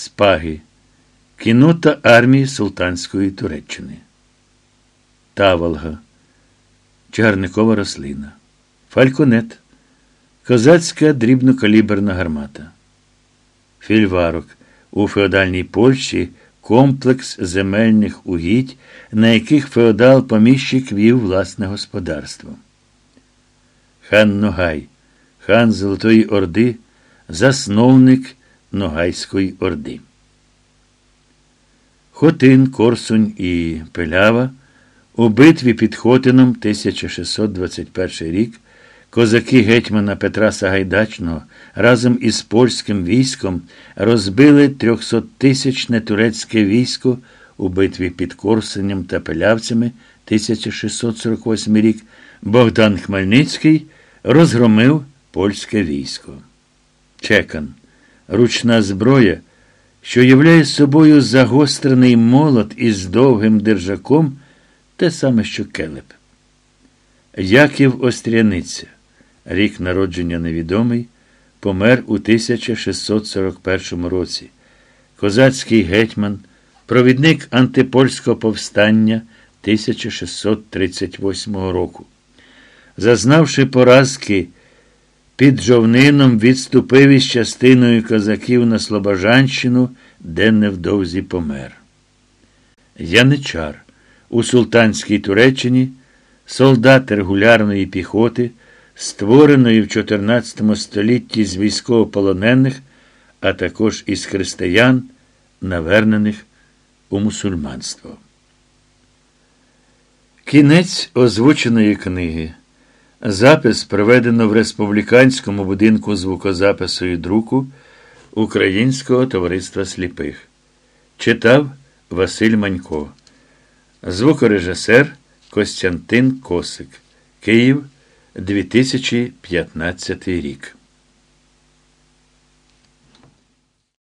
Спаги. Кінота армії Султанської Туреччини. Таволга. Чагарникова рослина. Фальконет. Козацька дрібнокаліберна гармата. Фільварок. У феодальній Польщі комплекс земельних угідь, на яких феодал поміщик вів власне господарство. Хан Ногай, хан Золотої Орди, засновник Ногайської Орди. Хотин, Корсунь і Пелява у битві під Хотином 1621 рік козаки гетьмана Петра Сагайдачного разом із польським військом розбили 300-тисячне турецьке військо у битві під Корсунем та Пелявцями 1648 рік. Богдан Хмельницький розгромив польське військо. Чекан ручна зброя, що являє собою загострений молот із довгим держаком, те саме, що келеп. Яків Остряниця, рік народження невідомий, помер у 1641 році. Козацький гетьман, провідник антипольського повстання 1638 року. Зазнавши поразки, під жовнином відступив із частиною козаків на Слобожанщину, де невдовзі помер. Яничар у Султанській Туреччині солдат регулярної піхоти, створеної в 14 столітті з військовополонених, а також із християн, навернених у мусульманство. Кінець озвученої книги. Запис проведено в Республіканському будинку звукозапису і друку Українського товариства сліпих. Читав Василь Манько. Звукорежисер Костянтин Косик. Київ 2015 рік.